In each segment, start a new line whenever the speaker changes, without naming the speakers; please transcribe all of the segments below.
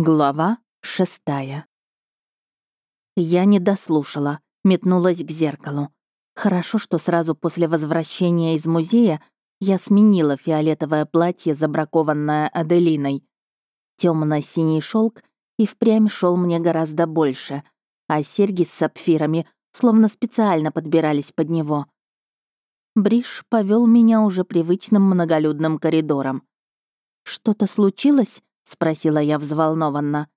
Глава шестая. Я не дослушала, метнулась к зеркалу. Хорошо, что сразу после возвращения из музея я сменила фиолетовое платье, забракованное Аделиной. темно синий шелк и впрямь шел мне гораздо больше, а серьги с сапфирами словно специально подбирались под него. Бриш повел меня уже привычным многолюдным коридором. «Что-то случилось?» — спросила я взволнованно.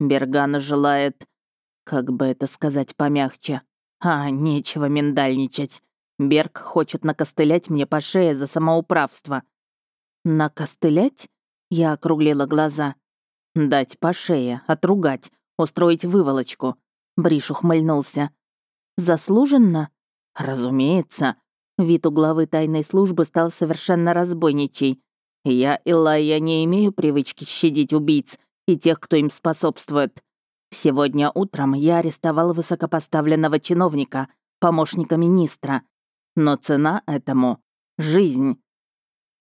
«Бергана желает... Как бы это сказать помягче? А, нечего миндальничать. Берг хочет накостылять мне по шее за самоуправство». «Накостылять?» — я округлила глаза. «Дать по шее, отругать, устроить выволочку». Бриш ухмыльнулся. «Заслуженно?» «Разумеется». Вид у главы тайной службы стал совершенно разбойничий. Я, Илайя, не имею привычки щадить убийц и тех, кто им способствует. Сегодня утром я арестовал высокопоставленного чиновника, помощника министра. Но цена этому — жизнь.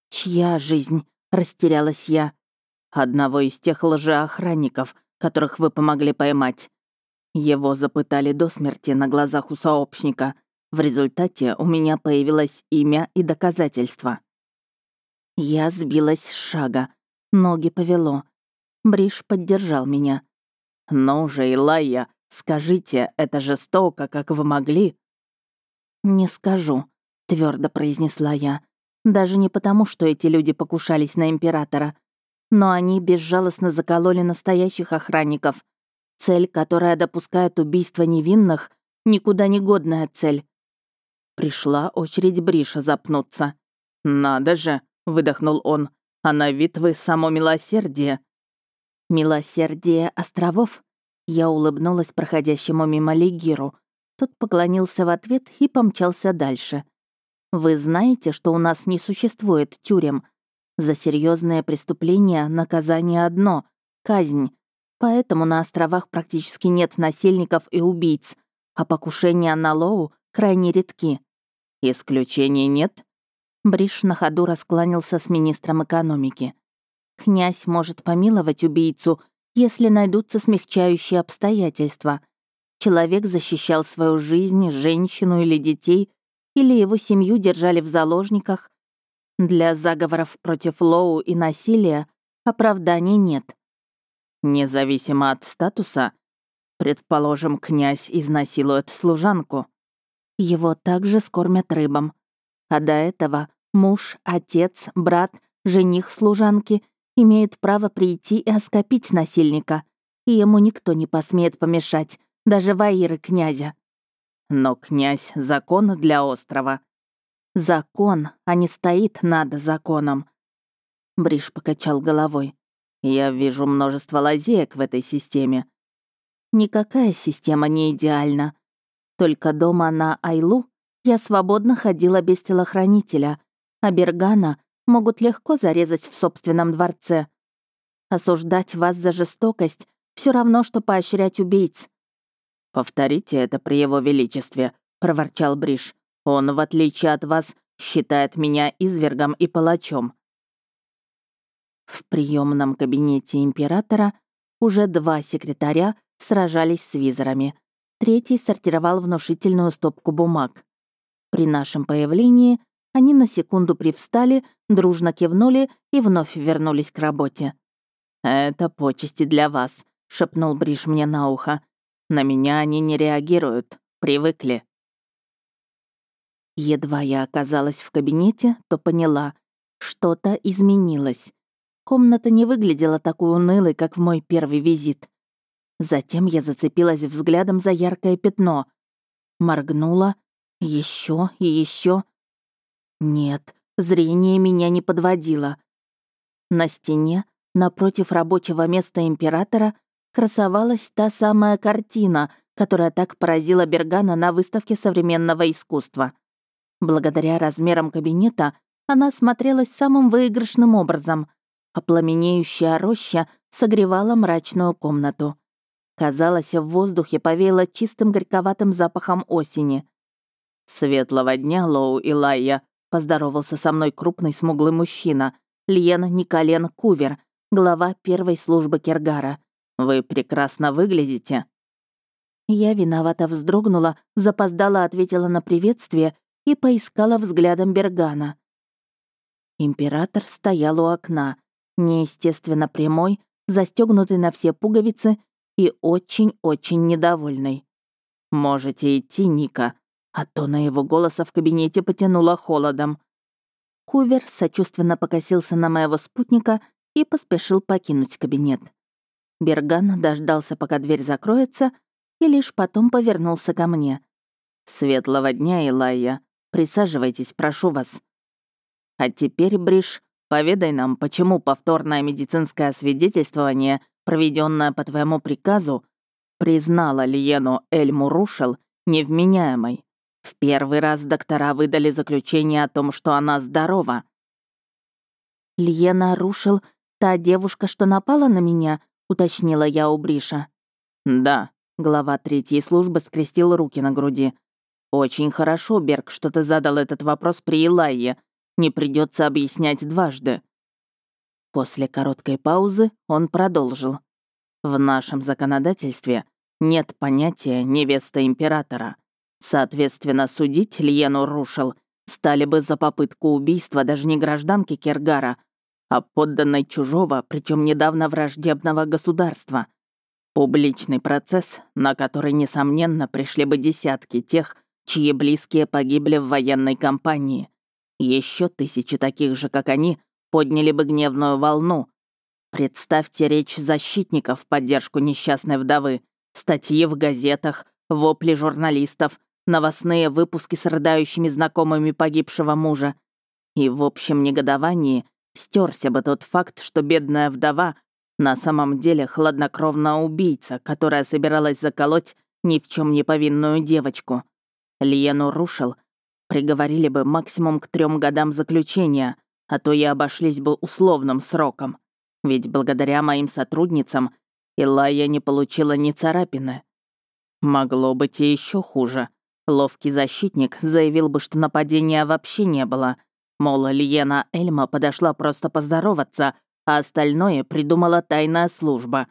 «Чья жизнь?» — растерялась я. «Одного из тех лжеохранников, которых вы помогли поймать. Его запытали до смерти на глазах у сообщника. В результате у меня появилось имя и доказательства. Я сбилась с шага. Ноги повело. Бриш поддержал меня. «Ну же, Илайя, скажите, это жестоко, как вы могли?» «Не скажу», — твердо произнесла я. «Даже не потому, что эти люди покушались на императора, но они безжалостно закололи настоящих охранников. Цель, которая допускает убийство невинных, никуда не годная цель». Пришла очередь Бриша запнуться. «Надо же!» — выдохнул он. «А на вид вы само милосердие». «Милосердие островов?» Я улыбнулась проходящему мимо Лигиру. Тот поклонился в ответ и помчался дальше. «Вы знаете, что у нас не существует тюрем. За серьезное преступление наказание одно — казнь. Поэтому на островах практически нет насильников и убийц, а покушения на Лоу крайне редки. Исключений нет?» Бриш на ходу раскланялся с министром экономики. «Князь может помиловать убийцу, если найдутся смягчающие обстоятельства. Человек защищал свою жизнь, женщину или детей, или его семью держали в заложниках. Для заговоров против Лоу и насилия оправданий нет. Независимо от статуса, предположим, князь изнасилует служанку. Его также скормят рыбам. А до этого Муж, отец, брат, жених служанки имеют право прийти и оскопить насильника, и ему никто не посмеет помешать, даже воиры князя. Но князь — закон для острова. Закон, а не стоит над законом. Бриш покачал головой. Я вижу множество лазеек в этой системе. Никакая система не идеальна. Только дома на Айлу я свободно ходила без телохранителя, а Бергана могут легко зарезать в собственном дворце. Осуждать вас за жестокость все равно, что поощрять убийц. «Повторите это при его величестве», — проворчал Бриш. «Он, в отличие от вас, считает меня извергом и палачом». В приемном кабинете императора уже два секретаря сражались с визорами. Третий сортировал внушительную стопку бумаг. При нашем появлении они на секунду привстали, дружно кивнули и вновь вернулись к работе. «Это почести для вас», — шепнул Бриш мне на ухо. «На меня они не реагируют, привыкли». Едва я оказалась в кабинете, то поняла, что-то изменилось. Комната не выглядела такой унылой, как в мой первый визит. Затем я зацепилась взглядом за яркое пятно. Моргнула, еще и еще. Нет, зрение меня не подводило. На стене, напротив рабочего места императора, красовалась та самая картина, которая так поразила Бергана на выставке современного искусства. Благодаря размерам кабинета она смотрелась самым выигрышным образом, а пламенеющая роща согревала мрачную комнату. Казалось, в воздухе повеяло чистым горьковатым запахом осени. «Светлого дня, Лоу и Лайя!» Поздоровался со мной крупный смуглый мужчина, Льен Николен Кувер, глава первой службы Кергара.
Вы прекрасно выглядите».
Я виновато вздрогнула, запоздала ответила на приветствие и поискала взглядом Бергана. Император стоял у окна, неестественно прямой, застегнутый на все пуговицы и очень-очень недовольный. «Можете идти, Ника», а то на его голоса в кабинете потянуло холодом. Кувер сочувственно покосился на моего спутника и поспешил покинуть кабинет. Берган дождался, пока дверь закроется, и лишь потом повернулся ко мне. «Светлого дня, Илайя. Присаживайтесь, прошу вас. А теперь, Бриш, поведай нам, почему повторное медицинское освидетельствование, проведенное по твоему приказу, признало Лиену Эльму Рушел невменяемой. В первый раз доктора выдали заключение о том, что она здорова. «Льена Рушел, та девушка, что напала на меня?» — уточнила я у Бриша. «Да», — глава третьей службы скрестил руки на груди. «Очень хорошо, Берг, что ты задал этот вопрос при Илайе. Не придется объяснять дважды». После короткой паузы он продолжил. «В нашем законодательстве нет понятия «невеста императора». Соответственно, судить Льену Рушел стали бы за попытку убийства даже не гражданки Кергара, а подданной чужого, причем недавно враждебного государства. Публичный процесс, на который, несомненно, пришли бы десятки тех, чьи близкие погибли в военной кампании. Еще тысячи таких же, как они, подняли бы гневную волну. Представьте речь защитников в поддержку несчастной вдовы, статьи в газетах, вопли журналистов, новостные выпуски с рыдающими знакомыми погибшего мужа. И в общем негодовании стерся бы тот факт, что бедная вдова на самом деле хладнокровная убийца, которая собиралась заколоть ни в чем не повинную девочку. Лиену Рушел приговорили бы максимум к трем годам заключения, а то и обошлись бы условным сроком. Ведь благодаря моим сотрудницам Илая не получила ни царапины. Могло быть и еще хуже. Ловкий защитник заявил бы, что нападения вообще не было. Мол, Лиена Эльма подошла просто поздороваться, а остальное придумала тайная служба.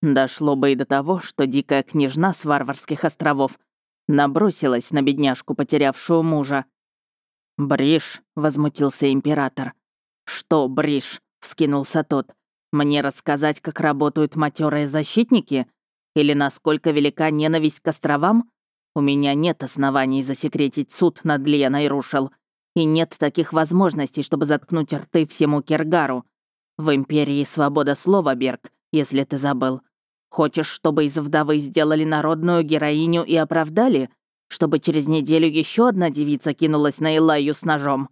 Дошло бы и до того, что дикая княжна с варварских островов набросилась на бедняжку, потерявшую мужа. «Бриш», — возмутился император. «Что бриш?» — вскинулся тот. «Мне рассказать, как работают матерые защитники? Или насколько велика ненависть к островам? У меня нет оснований засекретить суд над Леной Рушел. И нет таких возможностей, чтобы заткнуть рты всему Кергару. В Империи свобода слова, Берг, если ты забыл. Хочешь, чтобы из вдовы сделали народную героиню и оправдали? Чтобы через неделю еще одна девица кинулась на Илаю с ножом?»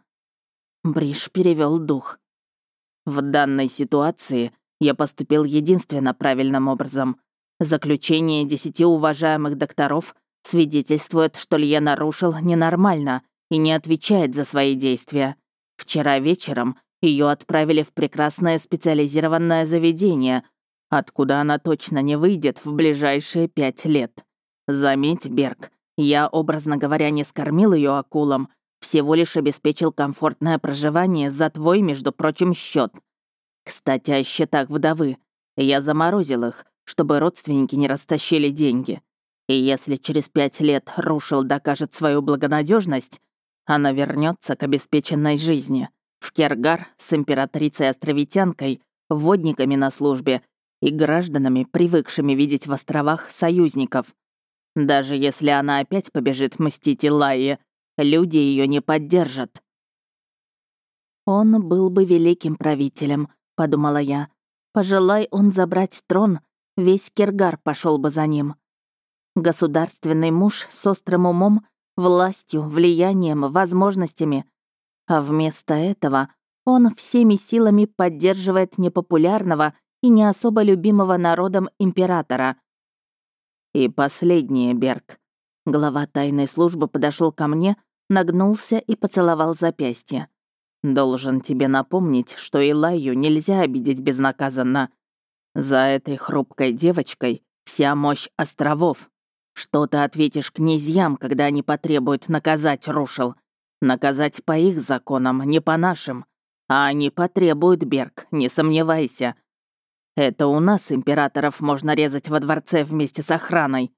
Бриш перевел дух. «В данной ситуации я поступил единственно правильным образом. Заключение десяти уважаемых докторов свидетельствует, что Лье нарушил ненормально и не отвечает за свои действия. Вчера вечером ее отправили в прекрасное специализированное заведение, откуда она точно не выйдет в ближайшие пять лет. Заметь, Берг, я, образно говоря, не скормил ее акулам, всего лишь обеспечил комфортное проживание за твой, между прочим, счет. Кстати, о счетах вдовы. Я заморозил их, чтобы родственники не растащили деньги. И если через пять лет Рушел докажет свою благонадежность, она вернется к обеспеченной жизни. В Кергар с императрицей-островитянкой, водниками на службе и гражданами, привыкшими видеть в островах союзников. Даже если она опять побежит мстить Илайе, люди ее не поддержат. «Он был бы великим правителем», — подумала я. «Пожелай он забрать трон, весь Кергар пошел бы за ним». Государственный муж с острым умом, властью, влиянием, возможностями. А вместо этого он всеми силами поддерживает непопулярного и не особо любимого народом императора. И последнее, Берг. Глава тайной службы подошел ко мне, нагнулся и поцеловал запястье. «Должен тебе напомнить, что Илаю нельзя обидеть безнаказанно. За этой хрупкой девочкой вся мощь островов. Что ты ответишь князьям, когда они потребуют наказать Рушел? Наказать по их законам, не по нашим. А они потребуют, Берг, не сомневайся.
Это у нас императоров можно резать во дворце вместе с охраной».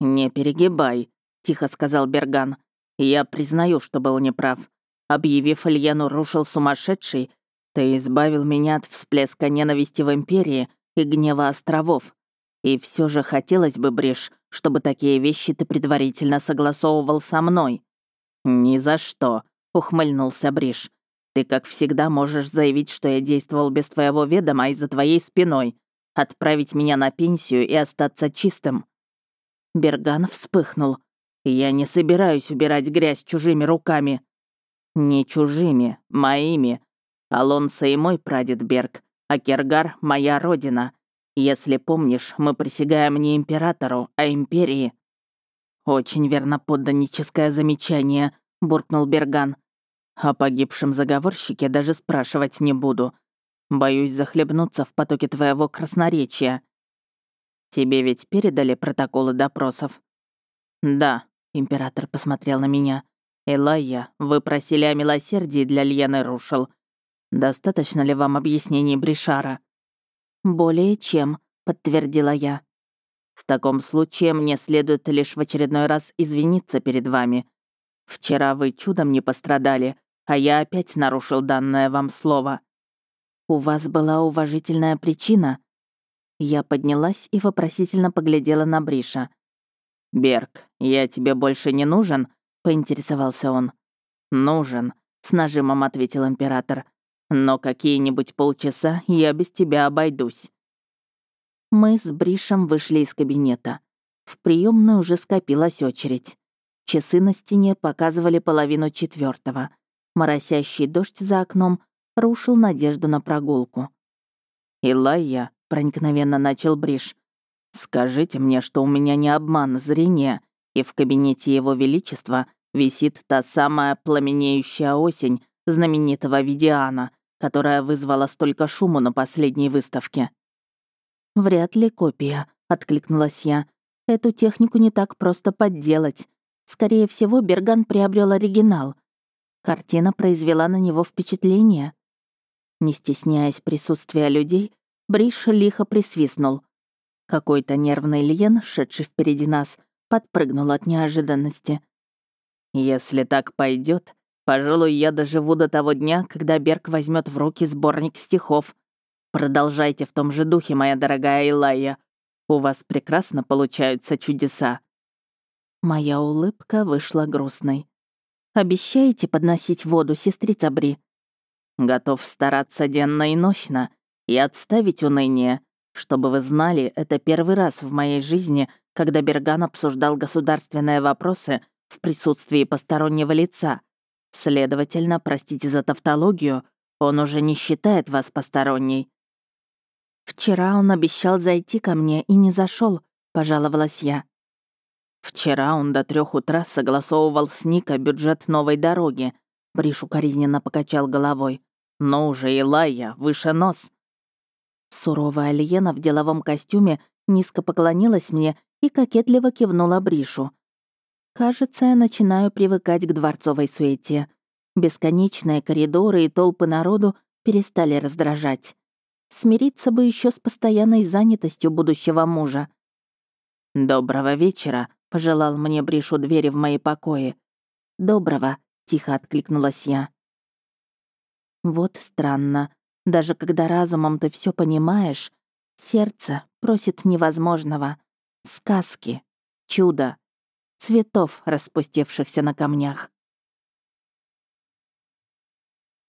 «Не перегибай», — тихо сказал Берган. «Я признаю, что был неправ. Объявив Ильену рушил сумасшедший, ты избавил меня от всплеска ненависти в Империи и гнева островов. И все же хотелось бы, Бриш, чтобы такие вещи ты предварительно согласовывал со мной». «Ни за что», — ухмыльнулся Бриш. «Ты, как всегда, можешь заявить, что я действовал без твоего ведома и за твоей спиной, отправить меня на пенсию и остаться чистым». Берган вспыхнул. «Я не собираюсь убирать грязь чужими руками». «Не чужими, моими. Алонсо и мой прадед Берг, а Кергар — моя родина. Если помнишь, мы присягаем не императору, а империи». «Очень верно подданническое замечание», — буркнул Берган. «О погибшем заговорщике даже спрашивать не буду. Боюсь захлебнуться в потоке твоего красноречия. Тебе ведь передали протоколы допросов?» «Да», — император посмотрел на меня. «Элайя, вы просили о милосердии для Льены Рушел. Достаточно ли вам объяснений Бришара?»
«Более чем», — подтвердила я.
«В таком случае мне следует лишь в очередной раз извиниться перед вами. Вчера вы чудом не пострадали, а я опять нарушил данное вам слово».
«У вас была уважительная причина?» Я поднялась и вопросительно поглядела на Бриша.
«Берг, я тебе больше не нужен?» — поинтересовался он. «Нужен», — с нажимом ответил император. Но какие-нибудь полчаса я без тебя обойдусь».
Мы с Бришем вышли из кабинета. В приемную уже скопилась очередь. Часы на стене показывали половину четвертого. Моросящий дождь за окном рушил надежду на прогулку.
«Илайя», — проникновенно начал Бриш, — «скажите мне, что у меня не обман зрения, и в кабинете Его Величества висит та самая пламенеющая осень знаменитого Видиана, которая вызвала столько шума на последней выставке.
«Вряд ли копия», — откликнулась я. «Эту технику не так просто подделать. Скорее всего, Берган приобрел оригинал. Картина произвела на него впечатление». Не стесняясь присутствия людей, Бриш лихо присвистнул. Какой-то нервный льен, шедший впереди нас, подпрыгнул от неожиданности.
«Если так пойдет, Пожалуй, я доживу до того дня, когда Берг возьмет в руки сборник стихов. Продолжайте в том же духе, моя дорогая Илайя. У вас прекрасно получаются чудеса».
Моя улыбка вышла грустной. «Обещаете подносить воду, сестрица Бри?»
«Готов стараться денно и ночно и отставить уныние. Чтобы вы знали, это первый раз в моей жизни, когда Берган обсуждал государственные вопросы в присутствии постороннего лица. Следовательно, простите за тавтологию, он уже не считает вас посторонней».
«Вчера он обещал зайти ко мне и не зашел, пожаловалась я.
«Вчера он до трех утра согласовывал с Ника бюджет новой дороги», Бриш укоризненно покачал головой. «Ну уже, Илайя, выше нос!»
Суровая Альена в деловом костюме низко поклонилась мне и кокетливо кивнула Бришу. Кажется, я начинаю привыкать к дворцовой суете. Бесконечные коридоры и толпы народу перестали раздражать. Смириться бы еще с постоянной занятостью будущего мужа.
«Доброго вечера», — пожелал мне Бришу двери в мои покои.
«Доброго», — тихо откликнулась я. Вот странно. Даже когда разумом ты все понимаешь, сердце просит невозможного. Сказки, чудо цветов, распустившихся на камнях.